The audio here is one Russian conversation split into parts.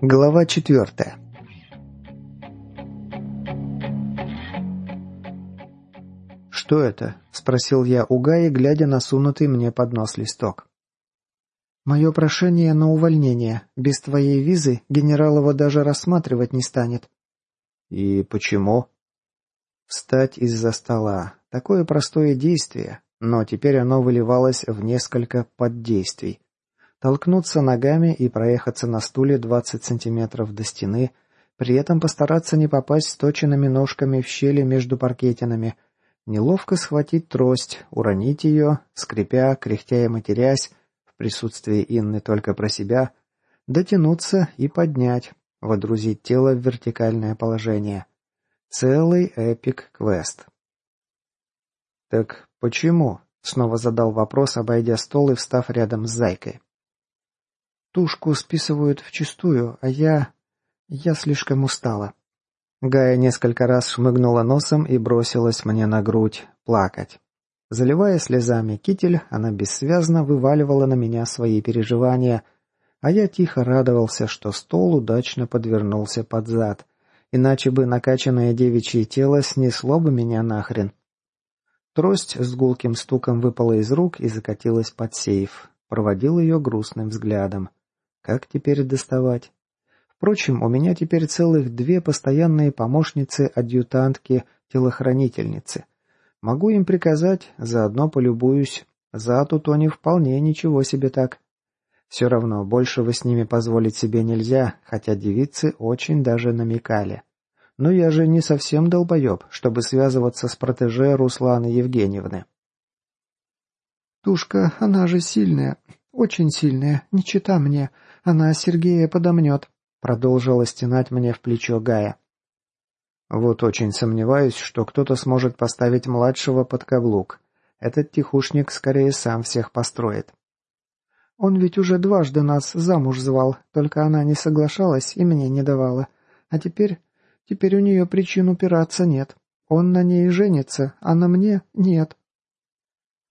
Глава четвертая. «Что это?» – спросил я у Гаи, глядя на сунутый мне под нос листок. «Мое прошение на увольнение. Без твоей визы генерал его даже рассматривать не станет». «И почему?» «Встать из-за стола. Такое простое действие, но теперь оно выливалось в несколько поддействий толкнуться ногами и проехаться на стуле 20 сантиметров до стены, при этом постараться не попасть сточенными ножками в щели между паркетинами, неловко схватить трость, уронить ее, скрипя, кряхтя и матерясь, в присутствии Инны только про себя, дотянуться и поднять, водрузить тело в вертикальное положение. Целый epic quest. «Так почему?» — снова задал вопрос, обойдя стол и встав рядом с Зайкой. Тушку списывают вчистую, а я... я слишком устала». Гая несколько раз шмыгнула носом и бросилась мне на грудь плакать. Заливая слезами китель, она бессвязно вываливала на меня свои переживания, а я тихо радовался, что стол удачно подвернулся под зад, иначе бы накачанное девичье тело снесло бы меня нахрен. Трость с гулким стуком выпала из рук и закатилась под сейф. Проводил ее грустным взглядом. Как теперь доставать? Впрочем, у меня теперь целых две постоянные помощницы-адъютантки-телохранительницы. Могу им приказать, заодно полюбуюсь. За тут они вполне ничего себе так. Все равно, большего с ними позволить себе нельзя, хотя девицы очень даже намекали. Но я же не совсем долбоеб, чтобы связываться с протеже Русланы Евгеньевны. «Тушка, она же сильная, очень сильная, не чита мне. Она Сергея подомнет», — продолжила стенать мне в плечо Гая. «Вот очень сомневаюсь, что кто-то сможет поставить младшего под каблук. Этот тихушник скорее сам всех построит». «Он ведь уже дважды нас замуж звал, только она не соглашалась и мне не давала. А теперь... теперь у нее причин упираться нет. Он на ней женится, а на мне нет».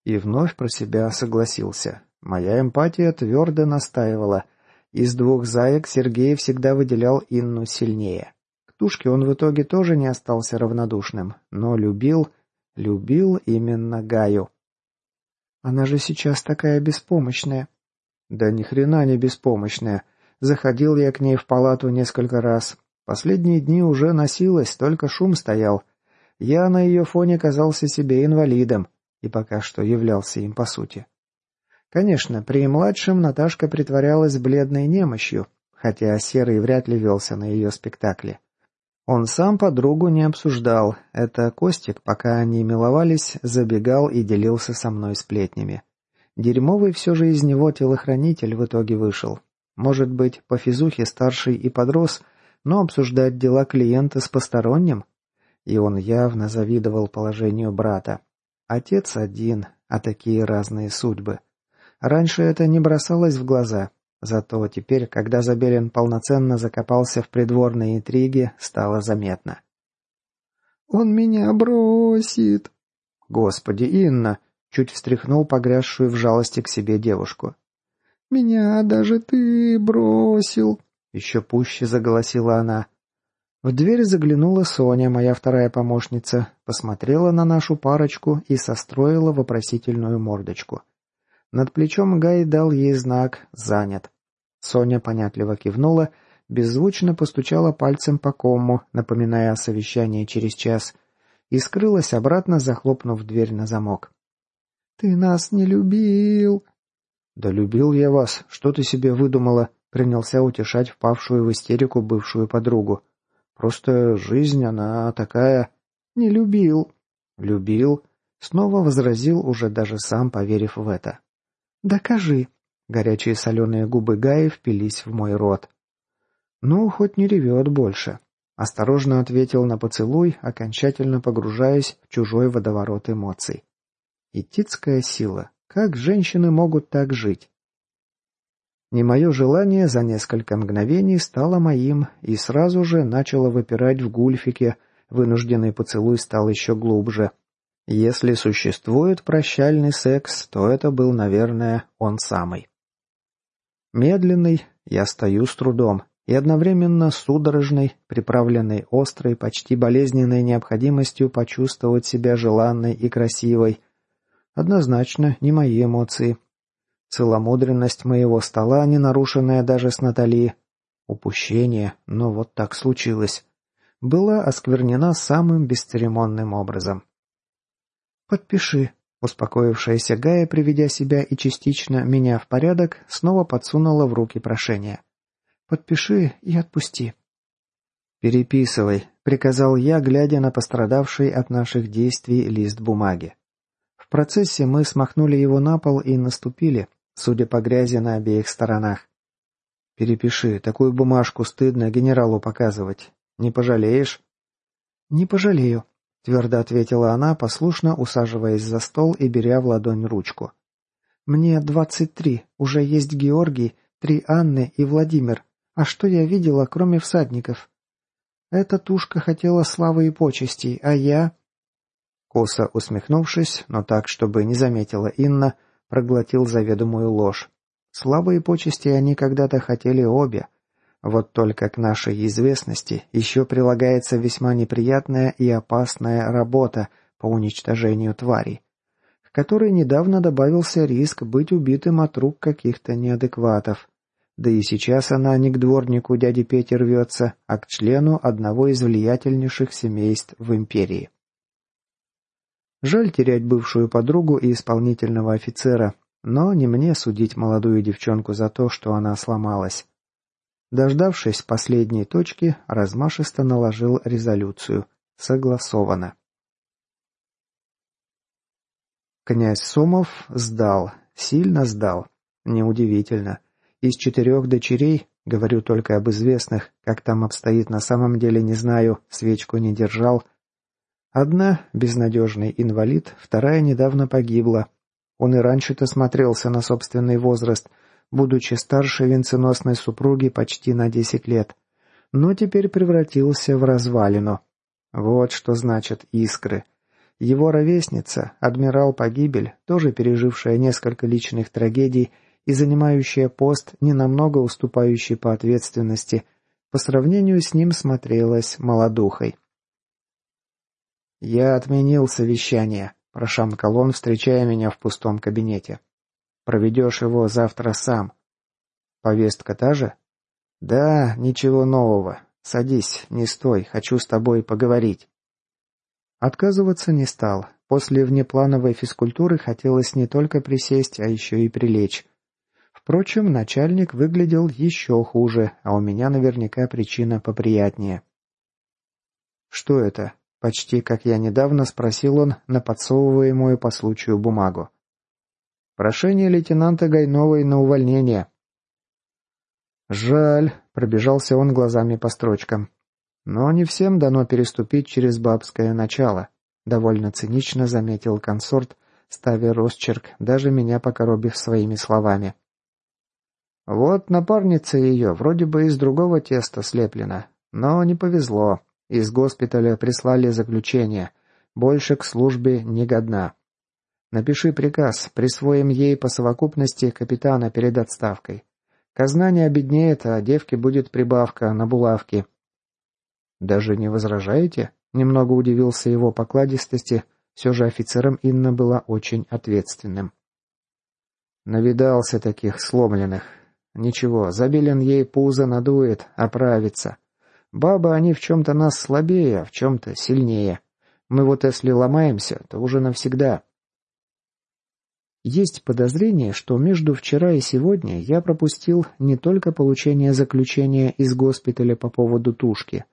И вновь про себя согласился. Моя эмпатия твердо настаивала — из двух заек Сергей всегда выделял Инну сильнее. К Тушке он в итоге тоже не остался равнодушным, но любил, любил именно Гаю. Она же сейчас такая беспомощная. Да ни хрена не беспомощная. Заходил я к ней в палату несколько раз. Последние дни уже носилась, только шум стоял. Я на ее фоне казался себе инвалидом, и пока что являлся им по сути. Конечно, при младшем Наташка притворялась бледной немощью, хотя Серый вряд ли велся на ее спектакле. Он сам подругу не обсуждал, это Костик, пока они миловались, забегал и делился со мной сплетнями. Дерьмовый все же из него телохранитель в итоге вышел. Может быть, по физухе старший и подрос, но обсуждать дела клиента с посторонним? И он явно завидовал положению брата. Отец один, а такие разные судьбы. Раньше это не бросалось в глаза, зато теперь, когда Забелин полноценно закопался в придворные интриги, стало заметно. «Он меня бросит!» «Господи, Инна!» — чуть встряхнул погрязшую в жалости к себе девушку. «Меня даже ты бросил!» — еще пуще заголосила она. В дверь заглянула Соня, моя вторая помощница, посмотрела на нашу парочку и состроила вопросительную мордочку. Над плечом Гай дал ей знак «Занят». Соня понятливо кивнула, беззвучно постучала пальцем по кому, напоминая о совещании через час, и скрылась обратно, захлопнув дверь на замок. «Ты нас не любил!» «Да любил я вас. Что ты себе выдумала?» Принялся утешать впавшую в истерику бывшую подругу. «Просто жизнь, она такая...» «Не любил». «Любил?» Снова возразил, уже даже сам поверив в это. «Докажи». Горячие соленые губы Гаи впились в мой рот. «Ну, хоть не ревет больше». Осторожно ответил на поцелуй, окончательно погружаясь в чужой водоворот эмоций. Итицкая сила. Как женщины могут так жить? Не мое желание за несколько мгновений стало моим и сразу же начало выпирать в гульфике, Вынужденный поцелуй стал еще глубже. Если существует прощальный секс, то это был, наверное, он самый. Медленный, я стою с трудом, и одновременно судорожной, приправленной острой, почти болезненной необходимостью почувствовать себя желанной и красивой. Однозначно не мои эмоции. Целомудренность моего стола, не нарушенная даже с Натали. Упущение, но вот так случилось. Была осквернена самым бесцеремонным образом. «Подпиши», Успокоившаяся Гая, приведя себя и частично меня в порядок, снова подсунула в руки прошение. Подпиши и отпусти». «Переписывай», — приказал я, глядя на пострадавший от наших действий лист бумаги. В процессе мы смахнули его на пол и наступили, судя по грязи на обеих сторонах. «Перепиши, такую бумажку стыдно генералу показывать. Не пожалеешь?» «Не пожалею», — твердо ответила она, послушно усаживаясь за стол и беря в ладонь ручку. «Мне двадцать три, уже есть Георгий, три Анны и Владимир. А что я видела, кроме всадников? Эта тушка хотела славы и почестей, а я...» Косо усмехнувшись, но так, чтобы не заметила Инна, проглотил заведомую ложь. Славы и почести они когда-то хотели обе. Вот только к нашей известности еще прилагается весьма неприятная и опасная работа по уничтожению тварей, к которой недавно добавился риск быть убитым от рук каких-то неадекватов. Да и сейчас она не к дворнику дяди Пети рвется, а к члену одного из влиятельнейших семейств в империи. Жаль терять бывшую подругу и исполнительного офицера, но не мне судить молодую девчонку за то, что она сломалась. Дождавшись последней точки, размашисто наложил резолюцию. Согласовано. Князь Сомов сдал, сильно сдал. Неудивительно. Из четырех дочерей, говорю только об известных, как там обстоит на самом деле не знаю, свечку не держал. Одна – безнадежный инвалид, вторая недавно погибла. Он и раньше-то смотрелся на собственный возраст, будучи старше венценосной супруги почти на десять лет. Но теперь превратился в развалину. Вот что значит искры. Его ровесница, адмирал Погибель, тоже пережившая несколько личных трагедий, и занимающая пост, не намного уступающий по ответственности, по сравнению с ним смотрелась молодухой. «Я отменил совещание», – прошамкал он, встречая меня в пустом кабинете. «Проведешь его завтра сам». «Повестка та же?» «Да, ничего нового. Садись, не стой, хочу с тобой поговорить». Отказываться не стал. После внеплановой физкультуры хотелось не только присесть, а еще и прилечь. Впрочем, начальник выглядел еще хуже, а у меня наверняка причина поприятнее. «Что это?» — почти как я недавно спросил он на подсовываемую по случаю бумагу. «Прошение лейтенанта Гайновой на увольнение». «Жаль», — пробежался он глазами по строчкам. «Но не всем дано переступить через бабское начало», — довольно цинично заметил консорт, ставя росчерк, даже меня покоробив своими словами. Вот напарница ее вроде бы из другого теста слеплена, но не повезло. Из госпиталя прислали заключение. Больше к службе не годна. Напиши приказ, присвоим ей по совокупности капитана перед отставкой. Казна не обеднеет, а девке будет прибавка на булавки. Даже не возражаете? Немного удивился его покладистости, все же офицером Инна была очень ответственным. Навидался таких сломленных, Ничего, Забелин ей пузо надует, оправится. Бабы, они в чем-то нас слабее, а в чем-то сильнее. Мы вот если ломаемся, то уже навсегда. Есть подозрение, что между вчера и сегодня я пропустил не только получение заключения из госпиталя по поводу тушки.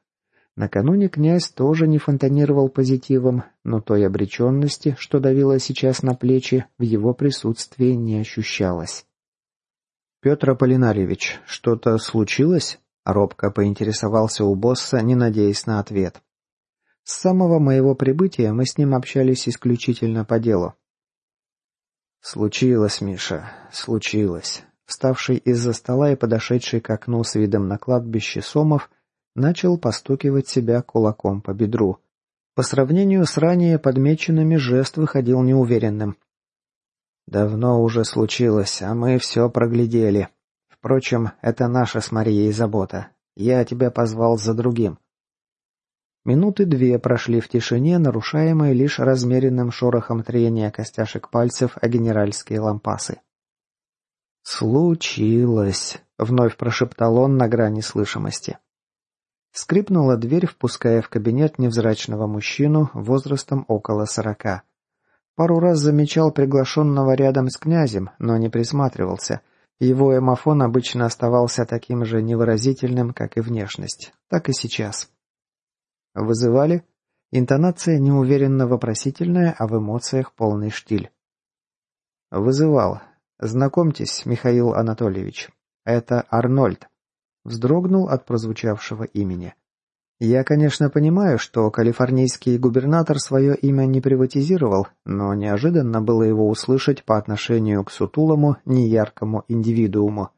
Накануне князь тоже не фонтанировал позитивом, но той обреченности, что давило сейчас на плечи, в его присутствии не ощущалось. «Петр Аполлинарьевич, что-то случилось?» Робко поинтересовался у босса, не надеясь на ответ. С самого моего прибытия мы с ним общались исключительно по делу. «Случилось, Миша, случилось». Вставший из-за стола и подошедший к окну с видом на кладбище Сомов начал постукивать себя кулаком по бедру, По сравнению с ранее подмеченными жест выходил неуверенным. «Давно уже случилось, а мы все проглядели. Впрочем, это наша с Марией забота. Я тебя позвал за другим». Минуты две прошли в тишине, нарушаемой лишь размеренным шорохом трения костяшек пальцев о генеральские лампасы. «Случилось», — вновь прошептал он на грани слышимости. Скрипнула дверь, впуская в кабинет невзрачного мужчину возрастом около сорока. Пару раз замечал приглашенного рядом с князем, но не присматривался. Его эмофон обычно оставался таким же невыразительным, как и внешность. Так и сейчас. Вызывали? Интонация неуверенно вопросительная, а в эмоциях полный штиль. Вызывал. Знакомьтесь, Михаил Анатольевич. Это Арнольд. Вздрогнул от прозвучавшего имени. Я, конечно, понимаю, что калифорнийский губернатор свое имя не приватизировал, но неожиданно было его услышать по отношению к сутулому, неяркому индивидууму.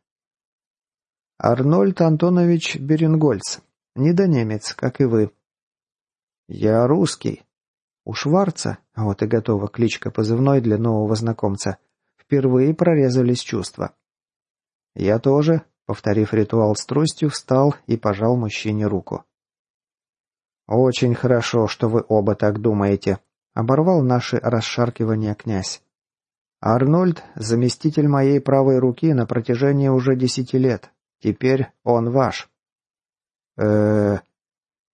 Арнольд Антонович Берингольц. Недонемец, как и вы. Я русский. У Шварца, вот и готова кличка позывной для нового знакомца, впервые прорезались чувства. Я тоже, Повторив ритуал с тростью, встал и пожал мужчине руку. «Очень хорошо, что вы оба так думаете», — оборвал наши расшаркивания князь. «Арнольд — заместитель моей правой руки на протяжении уже десяти лет. Теперь он ваш». э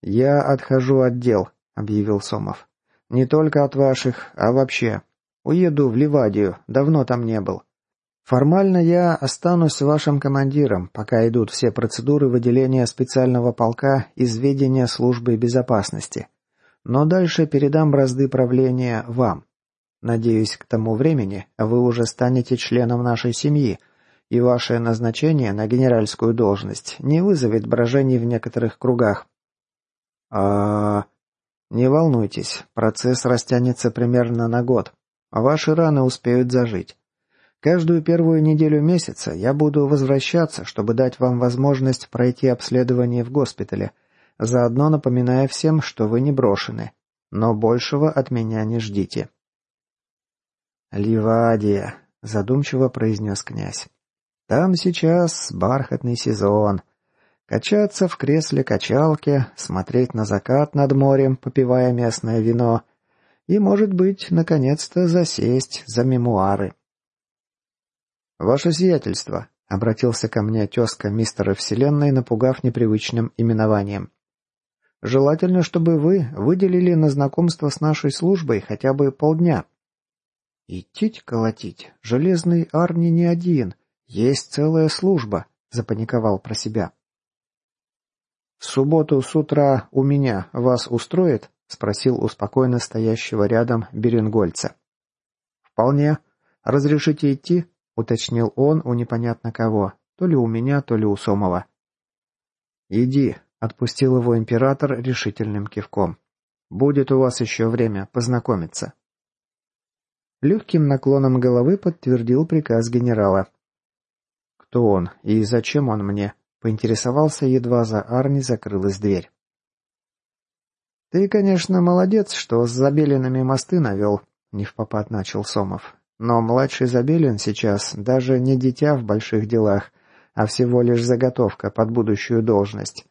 «Я отхожу от дел», — объявил Сомов. «Не только от ваших, а вообще. Уеду в Ливадию, давно там не был. Формально я останусь вашим командиром, пока идут все процедуры выделения специального полка из ведения службы безопасности. Но дальше передам бразды правления вам. Надеюсь, к тому времени вы уже станете членом нашей семьи, и ваше назначение на генеральскую должность не вызовет брожений в некоторых кругах. А... Не волнуйтесь, процесс растянется примерно на год. Ваши раны успеют зажить. Каждую первую неделю месяца я буду возвращаться, чтобы дать вам возможность пройти обследование в госпитале, заодно напоминая всем, что вы не брошены. Но большего от меня не ждите». «Ливадия», — задумчиво произнес князь. «Там сейчас бархатный сезон. Качаться в кресле-качалке, смотреть на закат над морем, попивая местное вино, и, может быть, наконец-то засесть за мемуары». «Ваше сиятельство», — обратился ко мне тезка мистера Вселенной, напугав непривычным именованием. «Желательно, чтобы вы выделили на знакомство с нашей службой хотя бы полдня». «Идтить колотить, железный Арни не один, есть целая служба», — запаниковал про себя. «В субботу с утра у меня вас устроит?» — спросил у спокойно стоящего рядом Беренгольца. «Вполне. Разрешите идти?» — уточнил он у непонятно кого, то ли у меня, то ли у Сомова. «Иди», — отпустил его император решительным кивком. «Будет у вас еще время познакомиться». Легким наклоном головы подтвердил приказ генерала. «Кто он и зачем он мне?» — поинтересовался, едва за Арни закрылась дверь. «Ты, конечно, молодец, что с забеленными мосты навел», — не в попад начал Сомов. Но младший Забелин сейчас даже не дитя в больших делах, а всего лишь заготовка под будущую должность.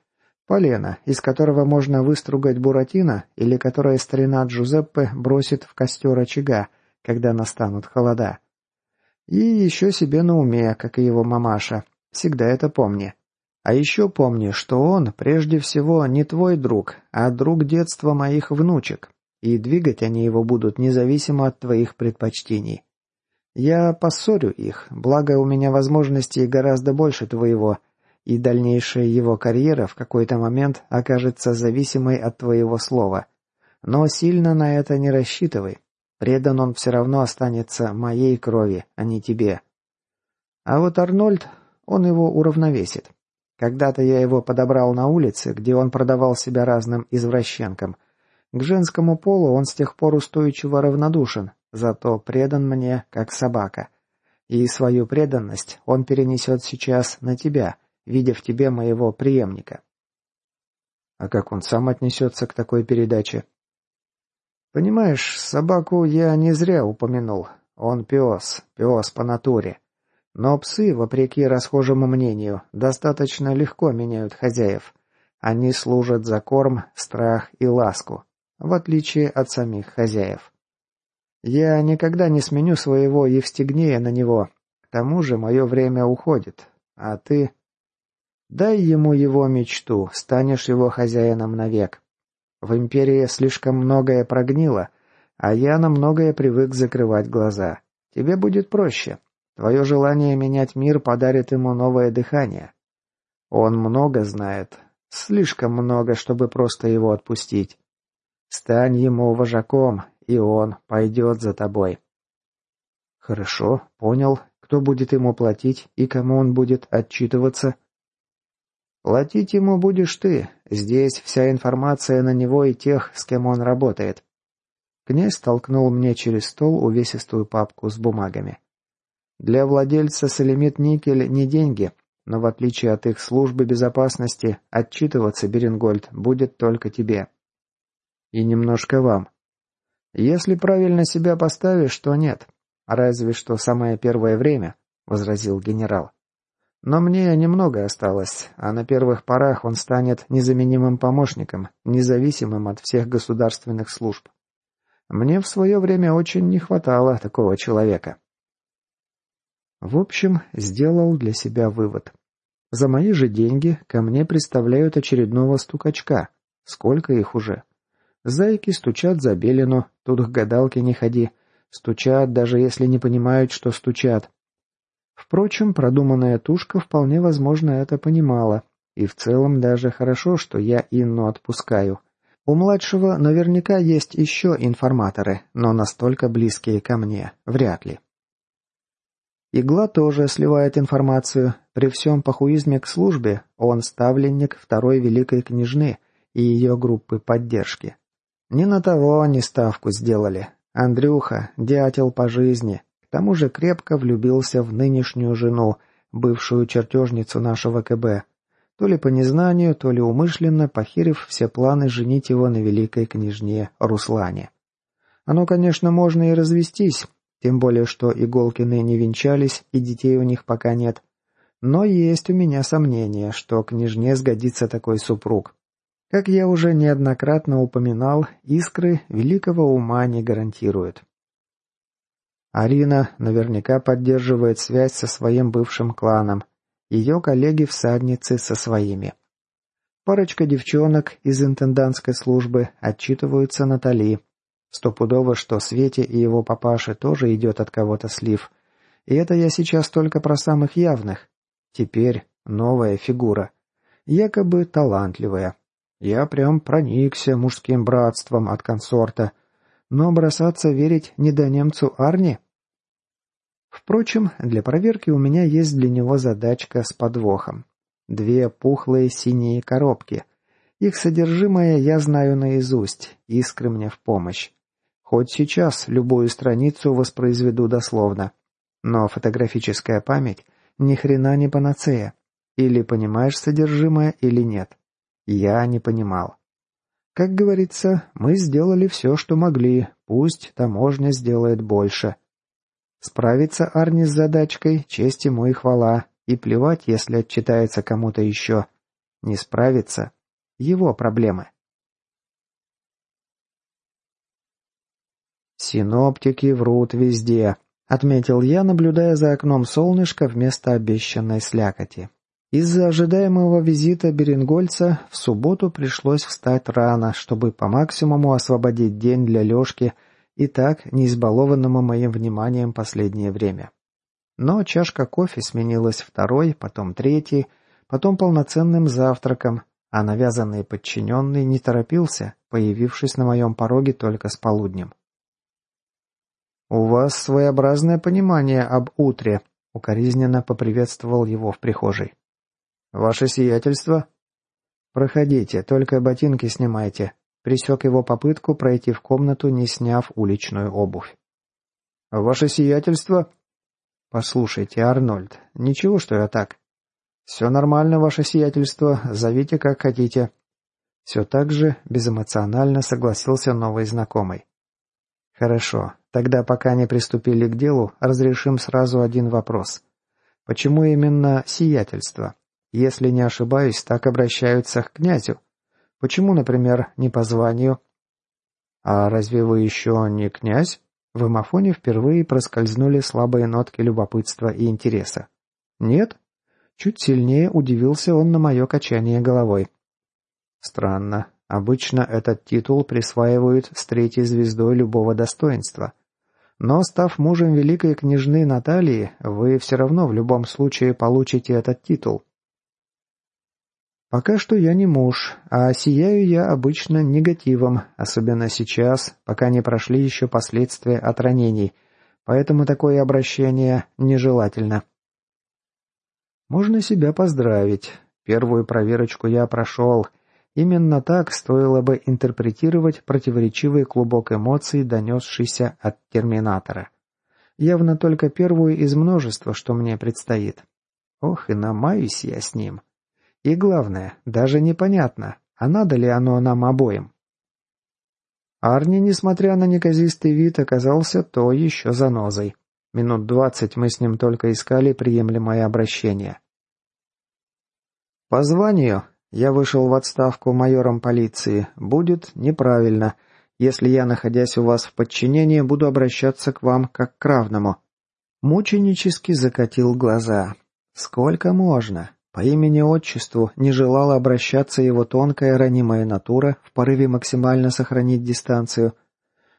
Полено, из которого можно выстругать Буратино, или которое старина Джузеппе бросит в костер очага, когда настанут холода. И еще себе на уме, как и его мамаша. Всегда это помни. А еще помни, что он, прежде всего, не твой друг, а друг детства моих внучек. И двигать они его будут независимо от твоих предпочтений. Я поссорю их, благо у меня возможностей гораздо больше твоего, и дальнейшая его карьера в какой-то момент окажется зависимой от твоего слова. Но сильно на это не рассчитывай. Предан он все равно останется моей крови, а не тебе. А вот Арнольд, он его уравновесит. Когда-то я его подобрал на улице, где он продавал себя разным извращенкам. К женскому полу он с тех пор устойчиво равнодушен, зато предан мне, как собака. И свою преданность он перенесет сейчас на тебя, видя в тебе моего преемника. А как он сам отнесется к такой передаче? Понимаешь, собаку я не зря упомянул. Он пес, пес по натуре. Но псы, вопреки расхожему мнению, достаточно легко меняют хозяев. Они служат за корм, страх и ласку, в отличие от самих хозяев. Я никогда не сменю своего Евстигнея на него. К тому же мое время уходит. А ты... Дай ему его мечту, станешь его хозяином навек. В Империи слишком многое прогнило, а я на многое привык закрывать глаза. Тебе будет проще. Твое желание менять мир подарит ему новое дыхание. Он много знает, слишком много, чтобы просто его отпустить. Стань ему вожаком, и он пойдет за тобой. Хорошо, понял. Кто будет ему платить и кому он будет отчитываться? Платить ему будешь ты. Здесь вся информация на него и тех, с кем он работает. Князь толкнул мне через стол увесистую папку с бумагами. Для владельца Салимит Никель не деньги, но в отличие от их службы безопасности, отчитываться, Берингольд, будет только тебе. И немножко вам. Если правильно себя поставишь, то нет. Разве что самое первое время, возразил генерал. Но мне немного осталось, а на первых порах он станет незаменимым помощником, независимым от всех государственных служб. Мне в свое время очень не хватало такого человека. В общем, сделал для себя вывод. За мои же деньги ко мне представляют очередного стукачка. Сколько их уже? Зайки стучат за белину, тут к гадалке не ходи. Стучат, даже если не понимают, что стучат. Впрочем, продуманная тушка вполне возможно это понимала. И в целом даже хорошо, что я Инну отпускаю. У младшего наверняка есть еще информаторы, но настолько близкие ко мне вряд ли. Игла тоже сливает информацию. При всем похуизме к службе он ставленник второй великой княжны и ее группы поддержки. Не на того они ставку сделали. Андрюха – дятел по жизни. К тому же крепко влюбился в нынешнюю жену, бывшую чертежницу нашего КБ. То ли по незнанию, то ли умышленно похерив все планы женить его на великой княжне Руслане. Оно, конечно, можно и развестись, тем более, что Иголкины не венчались и детей у них пока нет. Но есть у меня сомнение, что княжне сгодится такой супруг. Как я уже неоднократно упоминал, искры великого ума не гарантируют. Арина наверняка поддерживает связь со своим бывшим кланом, ее коллеги-всадницы со своими. Парочка девчонок из интендантской службы отчитываются Натали. Стопудово, что Свете и его папаше тоже идет от кого-то слив. И это я сейчас только про самых явных. Теперь новая фигура. Якобы талантливая. Я прям проникся мужским братством от консорта. Но бросаться верить не до немцу Арни? Впрочем, для проверки у меня есть для него задачка с подвохом. Две пухлые синие коробки. Их содержимое я знаю наизусть, искры мне в помощь. Хоть сейчас любую страницу воспроизведу дословно. Но фотографическая память ни хрена не панацея. Или понимаешь содержимое, или нет. Я не понимал. Как говорится, мы сделали все, что могли, пусть таможня сделает больше. Справиться Арни с задачкой, честь ему и хвала, и плевать, если отчитается кому-то еще. Не справиться — его проблемы. «Синоптики врут везде», — отметил я, наблюдая за окном солнышко вместо обещанной слякоти. Из-за ожидаемого визита Берингольца в субботу пришлось встать рано, чтобы по максимуму освободить день для Лешки и так не избалованному моим вниманием последнее время. Но чашка кофе сменилась второй, потом третьей, потом полноценным завтраком, а навязанный подчиненный не торопился, появившись на моем пороге только с полуднем. «У вас своеобразное понимание об утре», — укоризненно поприветствовал его в прихожей. «Ваше сиятельство?» «Проходите, только ботинки снимайте», — пресек его попытку пройти в комнату, не сняв уличную обувь. «Ваше сиятельство?» «Послушайте, Арнольд, ничего, что я так?» «Все нормально, ваше сиятельство, зовите как хотите». Все так же безэмоционально согласился новый знакомый. Хорошо. Тогда пока не приступили к делу, разрешим сразу один вопрос. Почему именно сиятельство? Если не ошибаюсь, так обращаются к князю. Почему, например, не по званию? А разве вы еще не князь? В эмофоне впервые проскользнули слабые нотки любопытства и интереса. Нет? Чуть сильнее удивился он на мое качание головой. Странно. Обычно этот титул присваивают с третьей звездой любого достоинства. Но, став мужем великой княжны Натальи, вы все равно в любом случае получите этот титул. Пока что я не муж, а сияю я обычно негативом, особенно сейчас, пока не прошли еще последствия от ранений, поэтому такое обращение нежелательно. Можно себя поздравить. Первую проверочку я прошел. Именно так стоило бы интерпретировать противоречивый клубок эмоций, донесшийся от Терминатора. Явно только первую из множества, что мне предстоит. Ох, и намаюсь я с ним. И главное, даже непонятно, а надо ли оно нам обоим. Арни, несмотря на неказистый вид, оказался то еще занозой. Минут двадцать мы с ним только искали приемлемое обращение. По званию я вышел в отставку майором полиции. Будет неправильно, если я, находясь у вас в подчинении, буду обращаться к вам как к равному. Мученически закатил глаза. Сколько можно? По имени-отчеству не желала обращаться его тонкая ранимая натура в порыве максимально сохранить дистанцию.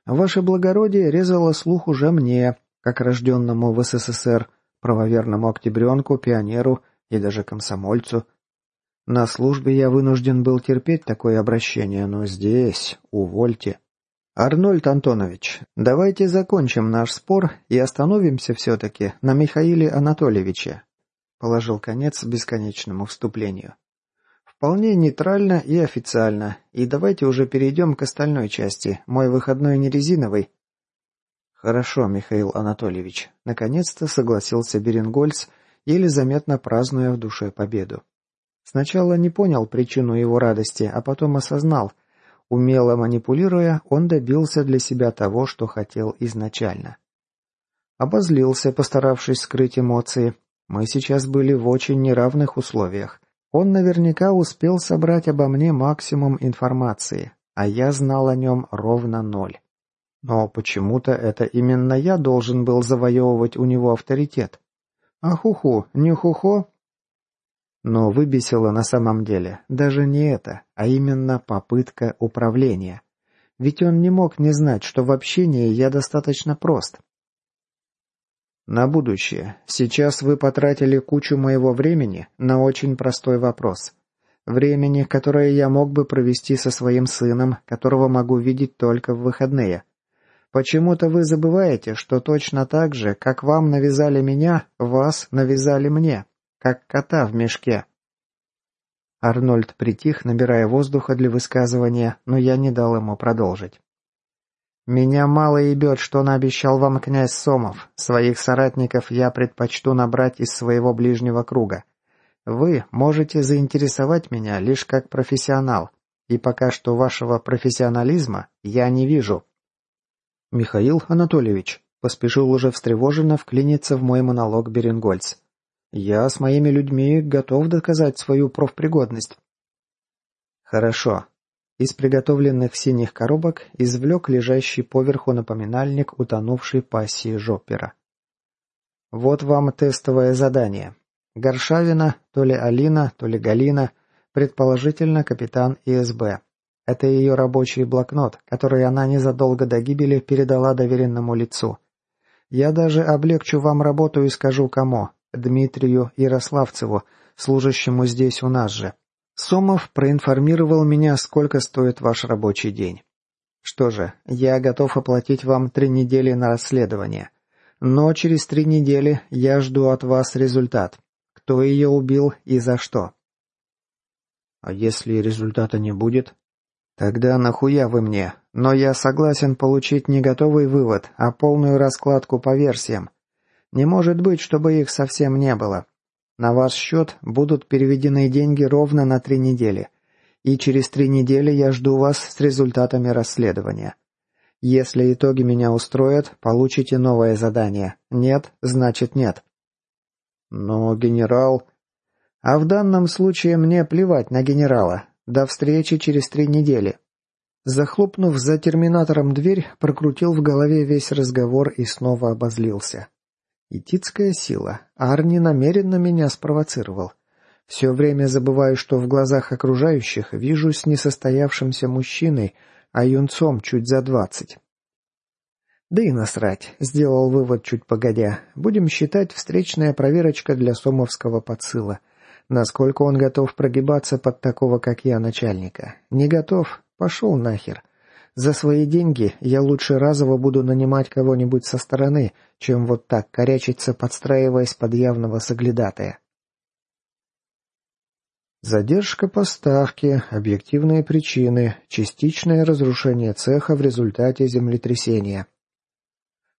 Ваше благородие резало слух уже мне, как рожденному в СССР, правоверному октябренку, пионеру и даже комсомольцу. На службе я вынужден был терпеть такое обращение, но здесь, увольте. Арнольд Антонович, давайте закончим наш спор и остановимся все-таки на Михаиле Анатольевиче. Положил конец бесконечному вступлению. Вполне нейтрально и официально, и давайте уже перейдем к остальной части. Мой выходной не резиновый, «Хорошо, Михаил Анатольевич», — наконец-то согласился Берингольц, еле заметно празднуя в душе победу. Сначала не понял причину его радости, а потом осознал. Умело манипулируя, он добился для себя того, что хотел изначально. Обозлился, постаравшись скрыть эмоции. Мы сейчас были в очень неравных условиях. Он наверняка успел собрать обо мне максимум информации, а я знал о нем ровно ноль. Но почему-то это именно я должен был завоевывать у него авторитет. А хуху, не хухо? Но выбесило на самом деле даже не это, а именно попытка управления. Ведь он не мог не знать, что в общении я достаточно прост. На будущее. Сейчас вы потратили кучу моего времени на очень простой вопрос. Времени, которое я мог бы провести со своим сыном, которого могу видеть только в выходные. Почему-то вы забываете, что точно так же, как вам навязали меня, вас навязали мне, как кота в мешке. Арнольд притих, набирая воздуха для высказывания, но я не дал ему продолжить. «Меня мало ебет, что наобещал вам князь Сомов. Своих соратников я предпочту набрать из своего ближнего круга. Вы можете заинтересовать меня лишь как профессионал, и пока что вашего профессионализма я не вижу». «Михаил Анатольевич», — поспешил уже встревоженно вклиниться в мой монолог Беренгольц. «Я с моими людьми готов доказать свою профпригодность». «Хорошо». Из приготовленных синих коробок извлек лежащий поверху напоминальник утонувшей пассии Жоппера. «Вот вам тестовое задание. Горшавина, то ли Алина, то ли Галина, предположительно капитан ИСБ. Это ее рабочий блокнот, который она незадолго до гибели передала доверенному лицу. Я даже облегчу вам работу и скажу кому. Дмитрию Ярославцеву, служащему здесь у нас же. Сомов проинформировал меня, сколько стоит ваш рабочий день. Что же, я готов оплатить вам три недели на расследование. Но через три недели я жду от вас результат. Кто ее убил и за что? А если результата не будет? «Тогда нахуя вы мне? Но я согласен получить не готовый вывод, а полную раскладку по версиям. Не может быть, чтобы их совсем не было. На ваш счет будут переведены деньги ровно на три недели. И через три недели я жду вас с результатами расследования. Если итоги меня устроят, получите новое задание. Нет, значит нет. Но генерал... А в данном случае мне плевать на генерала. До встречи через три недели. Захлопнув за терминатором дверь, прокрутил в голове весь разговор и снова обозлился. Итицкая сила. Арни намеренно меня спровоцировал. Все время забываю, что в глазах окружающих вижу с несостоявшимся мужчиной, а юнцом чуть за двадцать. Да и насрать, сделал вывод чуть погодя. Будем считать встречная проверочка для сомовского подсыла. Насколько он готов прогибаться под такого, как я, начальника. Не готов? Пошел нахер. За свои деньги я лучше разово буду нанимать кого-нибудь со стороны, чем вот так корячиться, подстраиваясь под явного соглядатая. Задержка поставки, объективные причины, частичное разрушение цеха в результате землетрясения.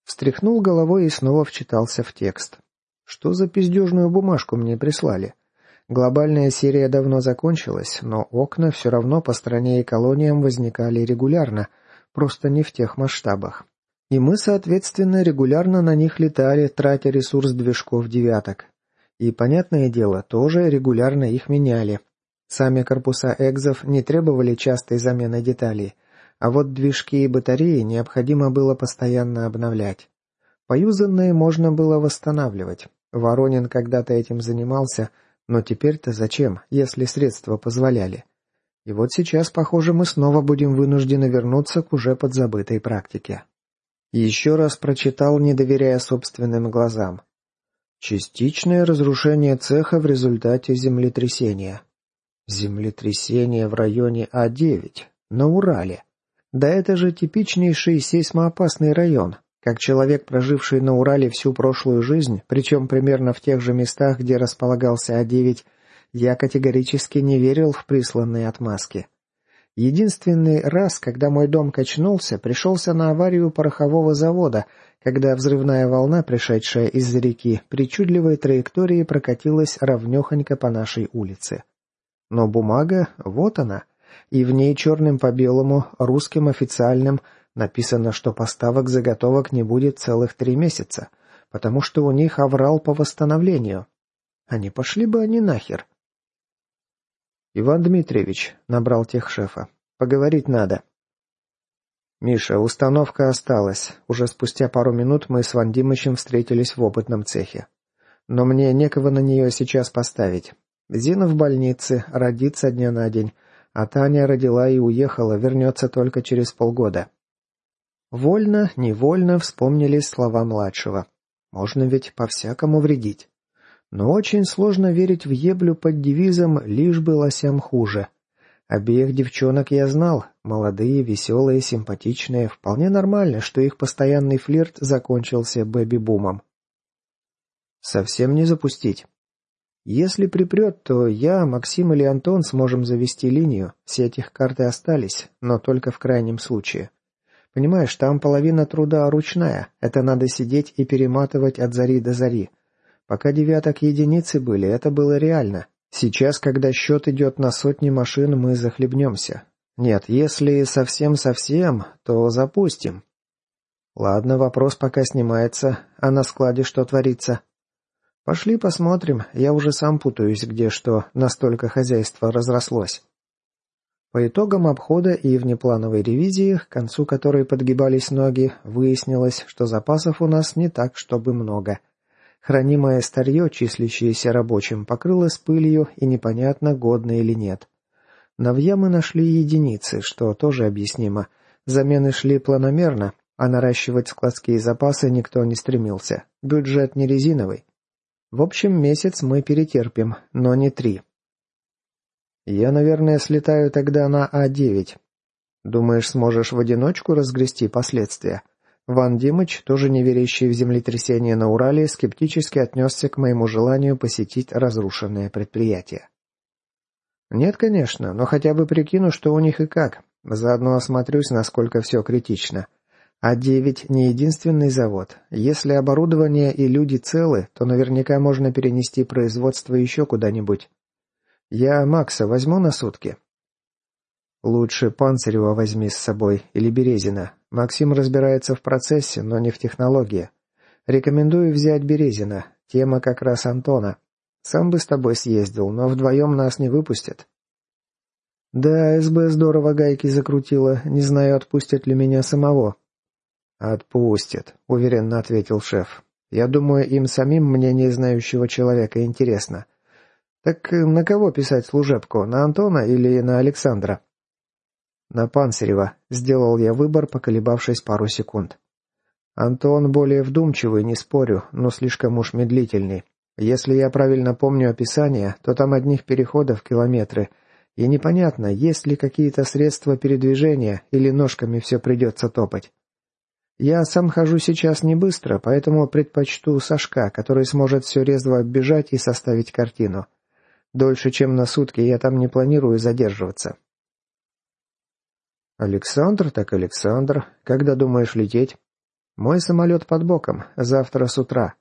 Встряхнул головой и снова вчитался в текст. Что за пиздежную бумажку мне прислали? Глобальная серия давно закончилась, но окна все равно по стране и колониям возникали регулярно, просто не в тех масштабах. И мы, соответственно, регулярно на них летали, тратя ресурс движков девяток. И, понятное дело, тоже регулярно их меняли. Сами корпуса экзов не требовали частой замены деталей, а вот движки и батареи необходимо было постоянно обновлять. Поюзанные можно было восстанавливать. Воронин когда-то этим занимался – но теперь-то зачем, если средства позволяли? И вот сейчас, похоже, мы снова будем вынуждены вернуться к уже подзабытой практике. Еще раз прочитал, не доверяя собственным глазам. Частичное разрушение цеха в результате землетрясения. Землетрясение в районе А9, на Урале. Да это же типичнейший сейсмоопасный район, как человек, проживший на Урале всю прошлую жизнь, причем примерно в тех же местах, где располагался А9, я категорически не верил в присланные отмазки. Единственный раз, когда мой дом качнулся, пришелся на аварию порохового завода, когда взрывная волна, пришедшая из-за реки, причудливой траекторией прокатилась ровнехонько по нашей улице. Но бумага, вот она, и в ней черным по белому, русским официальным – Написано, что поставок заготовок не будет целых три месяца, потому что у них оврал по восстановлению. А не пошли бы они нахер. «Иван Дмитриевич», — набрал техшефа, — «поговорить надо». «Миша, установка осталась. Уже спустя пару минут мы с Ван Димычем встретились в опытном цехе. Но мне некого на нее сейчас поставить. Зина в больнице, родится дня на день, а Таня родила и уехала, вернется только через полгода. Вольно, невольно вспомнились слова младшего. Можно ведь по-всякому вредить. Но очень сложно верить в еблю под девизом «лишь бы лосям хуже». Обеих девчонок я знал, молодые, веселые, симпатичные, вполне нормально, что их постоянный флирт закончился бэби-бумом. Совсем не запустить. Если припрет, то я, Максим или Антон сможем завести линию, все этих карты остались, но только в крайнем случае. Понимаешь, там половина труда ручная. Это надо сидеть и перематывать от зари до зари. Пока девяток единицы были, это было реально. Сейчас, когда счет идет на сотни машин, мы захлебнемся. Нет, если совсем-совсем, то запустим. Ладно, вопрос пока снимается. А на складе что творится? Пошли посмотрим. Я уже сам путаюсь, где что. Настолько хозяйство разрослось. По итогам обхода и внеплановой ревизии, к концу которой подгибались ноги, выяснилось, что запасов у нас не так, чтобы много. Хранимое старье, числящееся рабочим, покрылось пылью и непонятно, годно или нет. Навья мы нашли единицы, что тоже объяснимо. Замены шли планомерно, а наращивать складские запасы никто не стремился. Бюджет не резиновый. В общем, месяц мы перетерпим, но не три. «Я, наверное, слетаю тогда на А9. Думаешь, сможешь в одиночку разгрести последствия?» Ван Димыч, тоже не верящий в землетрясение на Урале, скептически отнесся к моему желанию посетить разрушенное предприятие. «Нет, конечно, но хотя бы прикину, что у них и как. Заодно осмотрюсь, насколько все критично. А9 не единственный завод. Если оборудование и люди целы, то наверняка можно перенести производство еще куда-нибудь. «Я Макса возьму на сутки?» «Лучше Панцирева возьми с собой или Березина. Максим разбирается в процессе, но не в технологии. Рекомендую взять Березина. Тема как раз Антона. Сам бы с тобой съездил, но вдвоем нас не выпустят». «Да, СБ здорово гайки закрутила. Не знаю, отпустят ли меня самого». «Отпустят», — уверенно ответил шеф. «Я думаю, им самим мне не знающего человека интересно. Так на кого писать служебку? На Антона или на Александра?» «На Панцерева», — сделал я выбор, поколебавшись пару секунд. «Антон более вдумчивый, не спорю, но слишком уж медлительный. Если я правильно помню описание, то там одних переходов километры — и непонятно, есть ли какие-то средства передвижения или ножками все придется топать. Я сам хожу сейчас не быстро, поэтому предпочту Сашка, который сможет все резво оббежать и составить картину. Дольше, чем на сутки, я там не планирую задерживаться. Александр так Александр. Когда думаешь лететь? Мой самолет под боком. Завтра с утра.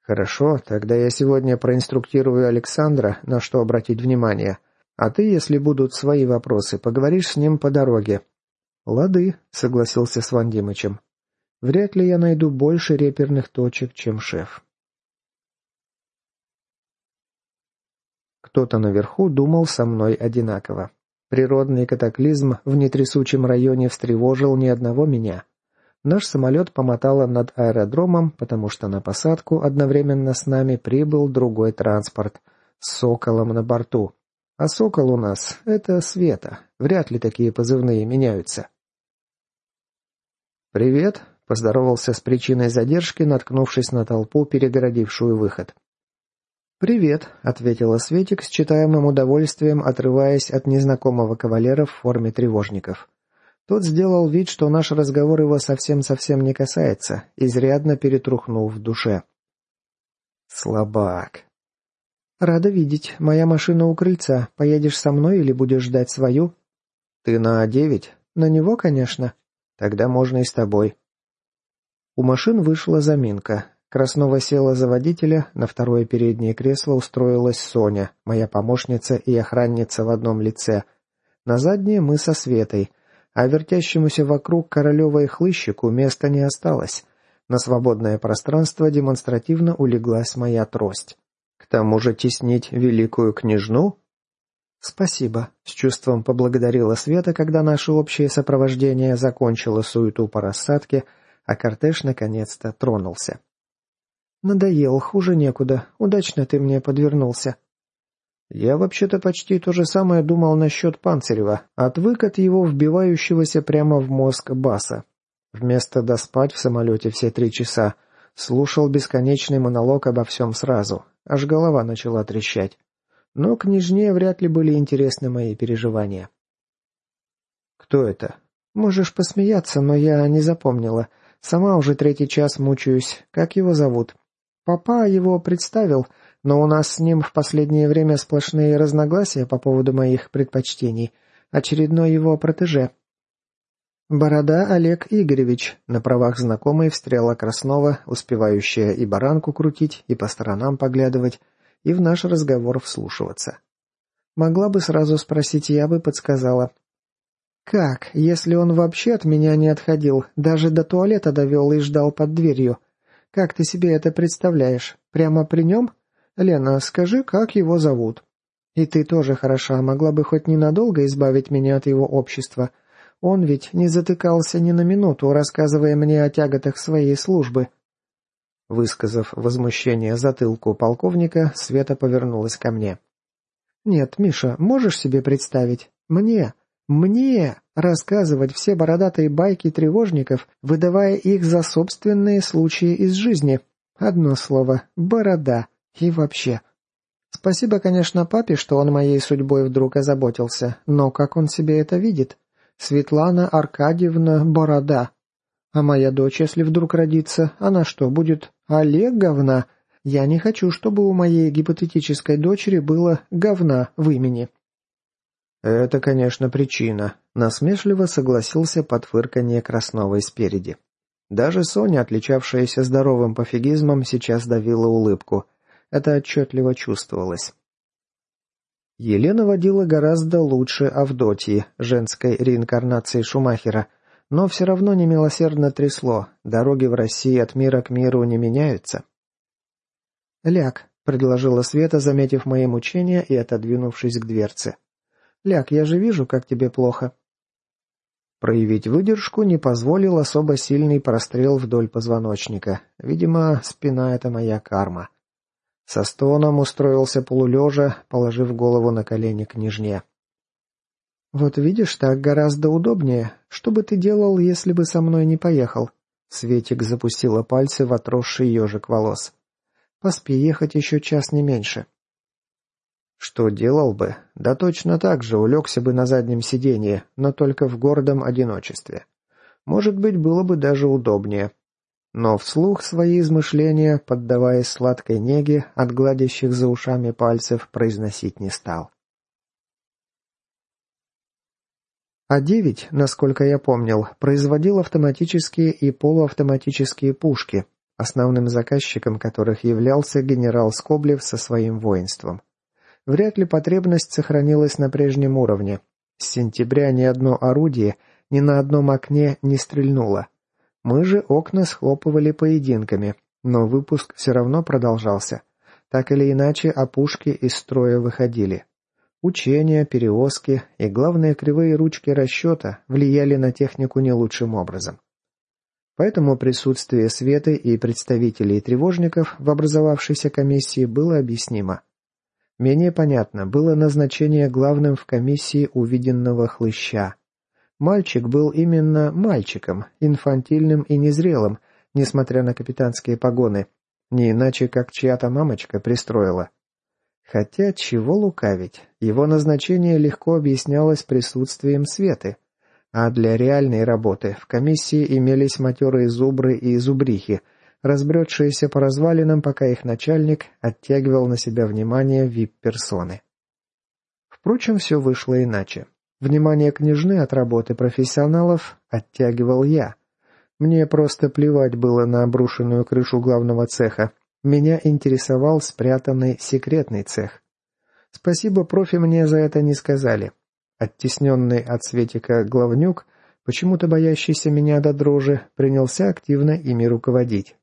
Хорошо, тогда я сегодня проинструктирую Александра, на что обратить внимание. А ты, если будут свои вопросы, поговоришь с ним по дороге». «Лады», — согласился с Ван. «Вряд ли я найду больше реперных точек, чем шеф». Кто-то наверху думал со мной одинаково. Природный катаклизм в нетрясучем районе встревожил ни одного меня. Наш самолет помотало над аэродромом, потому что на посадку одновременно с нами прибыл другой транспорт с «Соколом» на борту. А сокол у нас — это Света. Вряд ли такие позывные меняются. «Привет», — поздоровался с причиной задержки, наткнувшись на толпу, перегородившую выход. «Привет», — ответила Светик с читаемым удовольствием, отрываясь от незнакомого кавалера в форме тревожников. Тот сделал вид, что наш разговор его совсем-совсем не касается, изрядно перетрухнув в душе. «Слабак», «Рада видеть. Моя машина у крыльца. Поедешь со мной или будешь ждать свою?» «Ты на А9?» «На него, конечно». «Тогда можно и с тобой». У машин вышла заминка. Краснова села за водителя, на второе переднее кресло устроилась Соня, моя помощница и охранница в одном лице. На заднее мы со Светой, а вертящемуся вокруг Королева и Хлыщику места не осталось. На свободное пространство демонстративно улеглась моя трость. К тому же теснить великую княжну? Спасибо, с чувством поблагодарила Света, когда наше общее сопровождение закончило суету по рассадке, а кортеж наконец-то тронулся. Надоел, хуже некуда. Удачно ты мне подвернулся. Я вообще-то почти то же самое думал насчет Панцирева, отвык от его вбивающегося прямо в мозг баса. Вместо доспать в самолете все три часа, слушал бесконечный монолог обо всем сразу, Аж голова начала трещать. Но княжне вряд ли были интересны мои переживания. «Кто это?» «Можешь посмеяться, но я не запомнила. Сама уже третий час мучаюсь. Как его зовут?» «Папа его представил, но у нас с ним в последнее время сплошные разногласия по поводу моих предпочтений. Очередной его протеже». «Борода Олег Игоревич», на правах знакомой встряла Краснова, успевающая и баранку крутить, и по сторонам поглядывать, и в наш разговор вслушиваться. Могла бы сразу спросить, я бы подсказала. «Как, если он вообще от меня не отходил, даже до туалета довел и ждал под дверью? Как ты себе это представляешь? Прямо при нем? Лена, скажи, как его зовут?» «И ты тоже хороша, могла бы хоть ненадолго избавить меня от его общества». Он ведь не затыкался ни на минуту, рассказывая мне о тяготах своей службы. Высказав возмущение затылку полковника, Света повернулась ко мне. «Нет, Миша, можешь себе представить? Мне, мне рассказывать все бородатые байки тревожников, выдавая их за собственные случаи из жизни. Одно слово — борода. И вообще. Спасибо, конечно, папе, что он моей судьбой вдруг озаботился, но как он себе это видит? Светлана Аркадьевна Борода. А моя дочь, если вдруг родится, она что, будет Олег говна? Я не хочу, чтобы у моей гипотетической дочери было говна в имени». «Это, конечно, причина», — насмешливо согласился под фырканье Красновой спереди. Даже Соня, отличавшаяся здоровым пофигизмом, сейчас давила улыбку. Это отчетливо чувствовалось. Елена водила гораздо лучше Авдотьи, женской реинкарнации Шумахера, но все равно немилосердно трясло, дороги в России от мира к миру не меняются. «Ляг», — предложила Света, заметив мои мучения и отодвинувшись к дверце. «Ляг, я же вижу, как тебе плохо». Проявить выдержку не позволил особо сильный прострел вдоль позвоночника. Видимо, спина — это моя карма. Со стоном устроился полулежа, положив голову на колени княжне. «Вот видишь, так гораздо удобнее. Что бы ты делал, если бы со мной не поехал?» Светик запустила пальцы в отросший ежик волос. «Поспи, ехать еще час не меньше». Что делал бы? Да точно так же улегся бы на заднем сиденье, но только в гордом одиночестве. Может быть, было бы даже удобнее. Но вслух свои измышления, поддаваясь сладкой неге от гладящих за ушами пальцев, произносить не стал. А-9, насколько я помнил, производил автоматические и полуавтоматические пушки, основным заказчиком которых являлся генерал Скоблев со своим воинством. Вряд ли потребность сохранилась на прежнем уровне. С сентября ни одно орудие ни на одном окне не стрельнуло. Мы же окна схлопывали поединками, но выпуск все равно продолжался. Так или иначе, опушки из строя выходили. Учения, перевозки и, главные кривые ручки расчета влияли на технику не лучшим образом. Поэтому присутствие Светы и представителей тревожников в образовавшейся комиссии было объяснимо. Менее понятно было назначение главным в комиссии увиденного хлыща. Мальчик был именно мальчиком, инфантильным и незрелым, несмотря на капитанские погоны, не иначе как чья-то мамочка пристроила. Хотя, чего лукавить, его назначение легко объяснялось присутствием Светы, а для реальной работы в комиссии имелись матерые зубры и зубрихи, разбредшиеся по развалинам, пока их начальник оттягивал на себя внимание вип-персоны. Впрочем, все вышло иначе. Внимание княжны от работы профессионалов оттягивал я. Мне просто плевать было на обрушенную крышу главного цеха. Меня интересовал спрятанный секретный цех. Спасибо профи мне за это не сказали. Оттесненный от Светика главнюк, почему-то боящийся меня до дрожи, принялся активно ими руководить.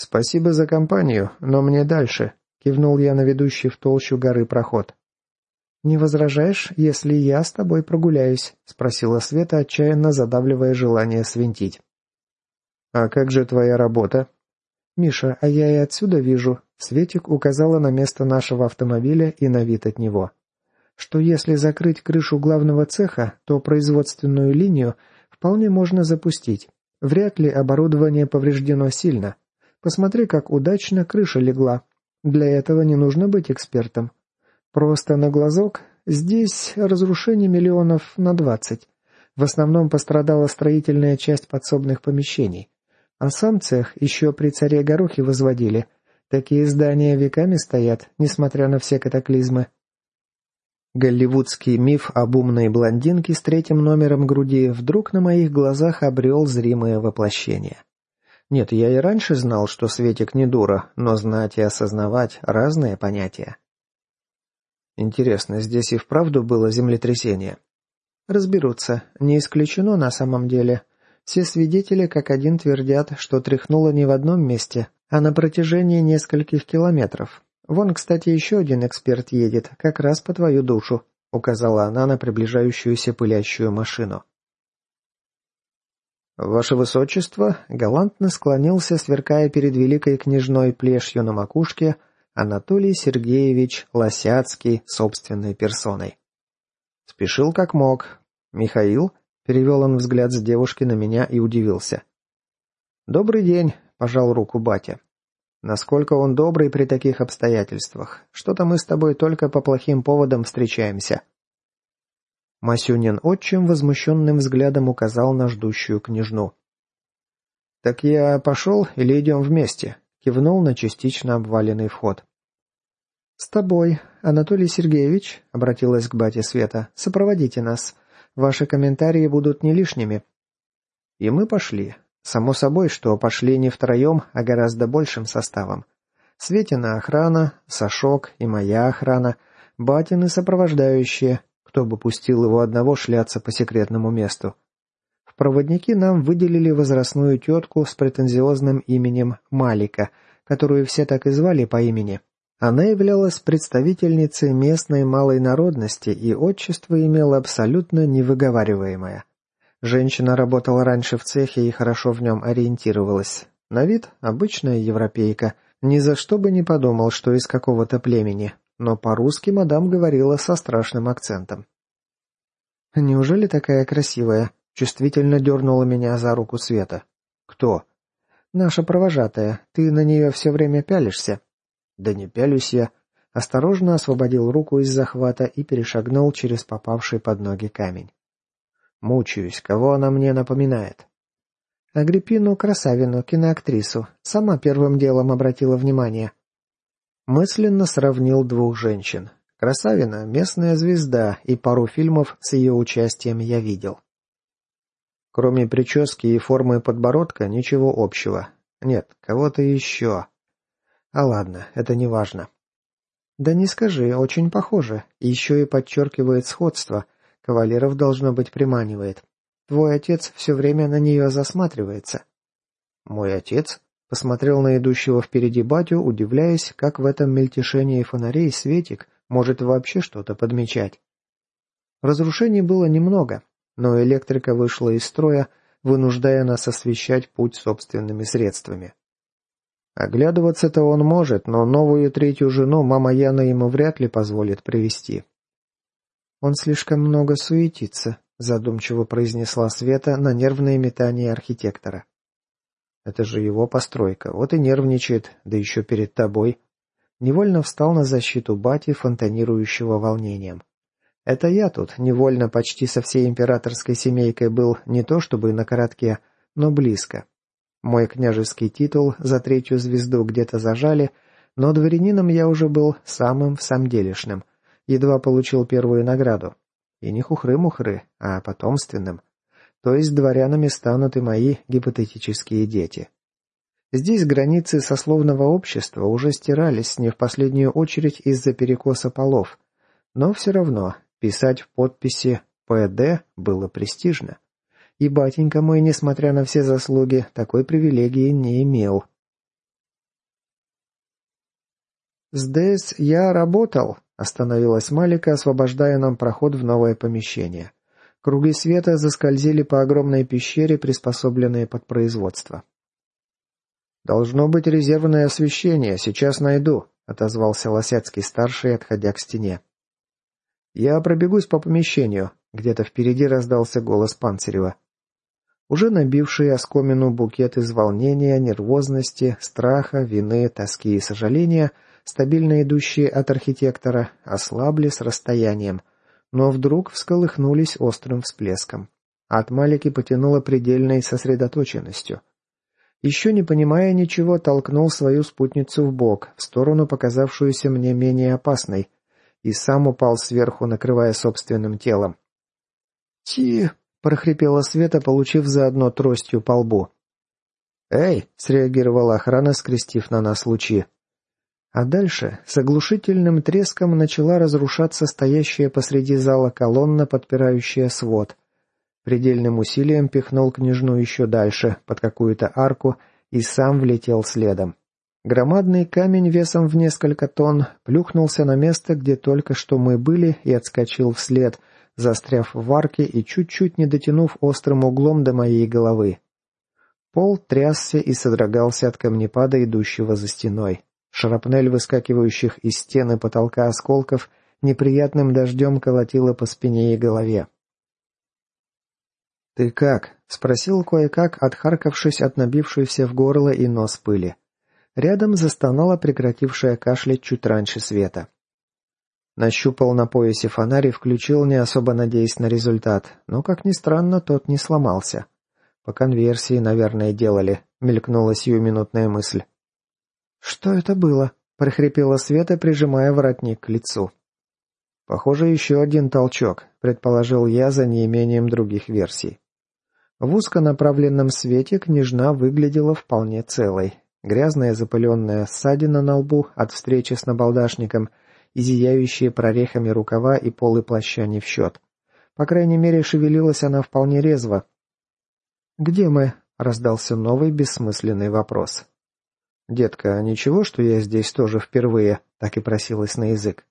«Спасибо за компанию, но мне дальше», — кивнул я на ведущий в толщу горы проход. «Не возражаешь, если я с тобой прогуляюсь?» — спросила Света, отчаянно задавливая желание свинтить. «А как же твоя работа?» «Миша, а я и отсюда вижу», — Светик указала на место нашего автомобиля и на вид от него. «Что если закрыть крышу главного цеха, то производственную линию вполне можно запустить. Вряд ли оборудование повреждено сильно. Посмотри, как удачно крыша легла. Для этого не нужно быть экспертом. Просто на глазок здесь разрушение миллионов на двадцать. В основном пострадала строительная часть подсобных помещений. А сам цех еще при царе Горохе возводили. Такие здания веками стоят, несмотря на все катаклизмы. Голливудский миф об умной блондинке с третьим номером груди вдруг на моих глазах обрел зримое воплощение. Нет, я и раньше знал, что Светик не дура, но знать и осознавать – разные понятия. Интересно, здесь и вправду было землетрясение? Разберутся. Не исключено на самом деле. Все свидетели как один твердят, что тряхнуло не в одном месте, а на протяжении нескольких километров. Вон, кстати, еще один эксперт едет, как раз по твою душу, указала она на приближающуюся пылящую машину. «Ваше Высочество!» галантно склонился, сверкая перед великой княжной плешью на макушке, Анатолий Сергеевич Лосяцкий собственной персоной. Спешил как мог. «Михаил?» — перевел он взгляд с девушки на меня и удивился. «Добрый день», — пожал руку батя. «Насколько он добрый при таких обстоятельствах? Что-то мы с тобой только по плохим поводам встречаемся». Масюнин отчим возмущенным взглядом указал на ждущую княжну. «Так я пошел или идем вместе?» — кивнул на частично обваленный вход. «С тобой, Анатолий Сергеевич», — обратилась к бате Света, — «сопроводите нас. Ваши комментарии будут не лишними». И мы пошли. Само собой, что пошли не втроем, а гораздо большим составом. Светина охрана, Сашок и моя охрана, Батины сопровождающие, кто бы пустил его одного шляться по секретному месту. В проводники нам выделили возрастную тетку с претензиозным именем Малика, которую все так и звали по имени. Она являлась представительницей местной малой народности и отчество имела абсолютно невыговариваемое. Женщина работала раньше в цехе и хорошо в нем ориентировалась. На вид обычная европейка. Ни за что бы не подумал, что из какого-то племени. Но по-русски мадам говорила со страшным акцентом. «Неужели такая красивая?» Чувствительно дернула меня за руку Света. «Кто?» «Наша провожатая. Ты на нее все время пялишься». «Да не пялюсь я». Осторожно освободил руку из захвата и перешагнул через попавший под ноги камень. Мучаюсь, кого она мне напоминает? Агриппину Красавину, киноактрису. Сама первым делом обратила внимание. Мысленно сравнил двух женщин. Красавина – местная звезда, и пару фильмов с ее участием я видел. Кроме прически и формы подбородка, ничего общего. Нет, кого-то еще. А ладно, это не важно. Да не скажи, очень похоже. Еще и подчеркивает сходство – Кавалеров, должно быть, приманивает. Твой отец все время на нее засматривается». «Мой отец?» Посмотрел на идущего впереди батю, удивляясь, как в этом мельтешении фонарей Светик может вообще что-то подмечать. Разрушений было немного, но электрика вышла из строя, вынуждая нас освещать путь собственными средствами. Оглядываться-то он может, но новую третью жену мама Яна ему вряд ли позволит привести. «Он слишком много суетится», — задумчиво произнесла Света на нервные метания архитектора. «Это же его постройка, вот и нервничает, да еще перед тобой». Невольно встал на защиту бати, фонтанирующего волнением. «Это я тут невольно почти со всей императорской семейкой был не то чтобы на коротке, но близко. Мой княжеский титул за третью звезду где-то зажали, но дворянином я уже был самым в самом едва получил первую награду. И не хухры-мухры, а потомственным. То есть дворянами станут и мои гипотетические дети. Здесь границы сословного общества уже стирались не в последнюю очередь из-за перекоса полов. Но все равно писать в подписи «ПД» было престижно. И батенька мой, несмотря на все заслуги, такой привилегии не имел. «Здесь я работал», Остановилась Малика, освобождая нам проход в новое помещение. Круги света заскользили по огромной пещере, приспособленной под производство. «Должно быть резервное освещение, сейчас найду», — отозвался Лосяцкий-старший, отходя к стене. «Я пробегусь по помещению», — где-то впереди раздался голос Панцирева. Уже набивший оскомину букет из волнения, нервозности, страха, вины, тоски и сожаления — стабильно идущие от архитектора, ослабли с расстоянием, но вдруг всколыхнулись острым всплеском. От Малики потянуло предельной сосредоточенностью. Еще не понимая ничего, толкнул свою спутницу в бок, в сторону, показавшуюся мне менее опасной, и сам упал сверху, накрывая собственным телом. «Ти!» — прохрипела Света, получив заодно тростью по лбу. «Эй!» — среагировала охрана, скрестив на нас лучи. А дальше с оглушительным треском начала разрушаться стоящая посреди зала колонна, подпирающая свод. Предельным усилием пихнул княжну еще дальше, под какую-то арку, и сам влетел следом. Громадный камень весом в несколько тонн плюхнулся на место, где только что мы были, и отскочил вслед, застряв в арке и чуть-чуть не дотянув острым углом до моей головы. Пол трясся и содрогался от камнепада, идущего за стеной. Шрапнель выскакивающих из стены потолка осколков неприятным дождем колотила по спине и голове. «Ты как?» — спросил кое-как, отхаркавшись от набившейся в горло и нос пыли. Рядом застонала прекратившая кашлять чуть раньше света. Нащупал на поясе фонарь и включил, не особо надеясь на результат, но, как ни странно, тот не сломался. По конверсии, наверное, делали, мелькнула сиюминутная мысль. «Что это было?» – прохрипела Света, прижимая воротник к лицу. «Похоже, еще один толчок», – предположил я за неимением других версий. В узконаправленном свете княжна выглядела вполне целой. Грязная запыленная ссадина на лбу от встречи с набалдашником и зияющие прорехами рукава и полы плаща не в счет. По крайней мере, шевелилась она вполне резво. «Где мы?» — раздался новый бессмысленный вопрос. «Детка, ничего, что я здесь тоже впервые?» — так и просилась на язык.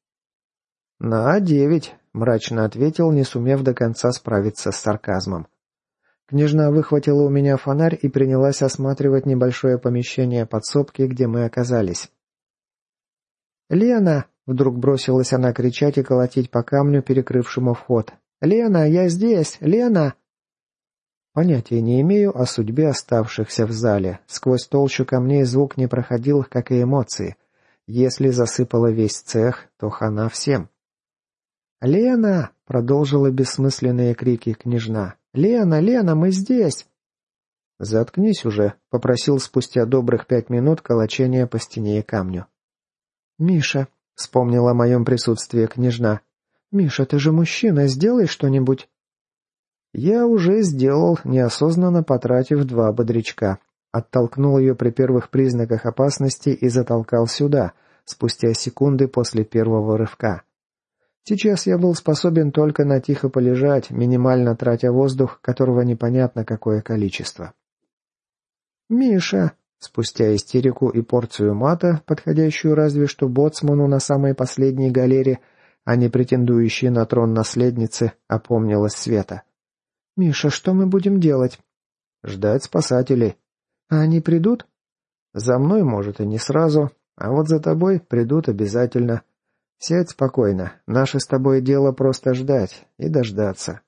«На А9», — мрачно ответил, не сумев до конца справиться с сарказмом. Княжна выхватила у меня фонарь и принялась осматривать небольшое помещение подсобки, где мы оказались. «Лена!» — вдруг бросилась она кричать и колотить по камню, перекрывшему вход. «Лена, я здесь! Лена!» Понятия не имею о судьбе оставшихся в зале. Сквозь толщу камней звук не проходил, как и эмоции. Если засыпала весь цех, то хана всем. «Лена!» — продолжила бессмысленные крики княжна. «Лена, Лена, мы здесь!» «Заткнись уже», — попросил спустя добрых пять минут колочения по стене и камню. «Миша», — вспомнила о моем присутствии княжна. «Миша, ты же мужчина, сделай что-нибудь». Я уже сделал, неосознанно потратив два бодрячка. Оттолкнул ее при первых признаках опасности и затолкал сюда, спустя секунды после первого рывка. Сейчас я был способен только на тихо полежать, минимально тратя воздух, которого непонятно какое количество. «Миша!» Спустя истерику и порцию мата, подходящую разве что боцману на самой последней галере, а не претендующей на трон наследницы, опомнилась Света. «Миша, что мы будем делать?» «Ждать спасателей». «А они придут?» «За мной, может, и не сразу, а вот за тобой придут обязательно. «Сядь спокойно. Наше с тобой дело просто ждать и дождаться.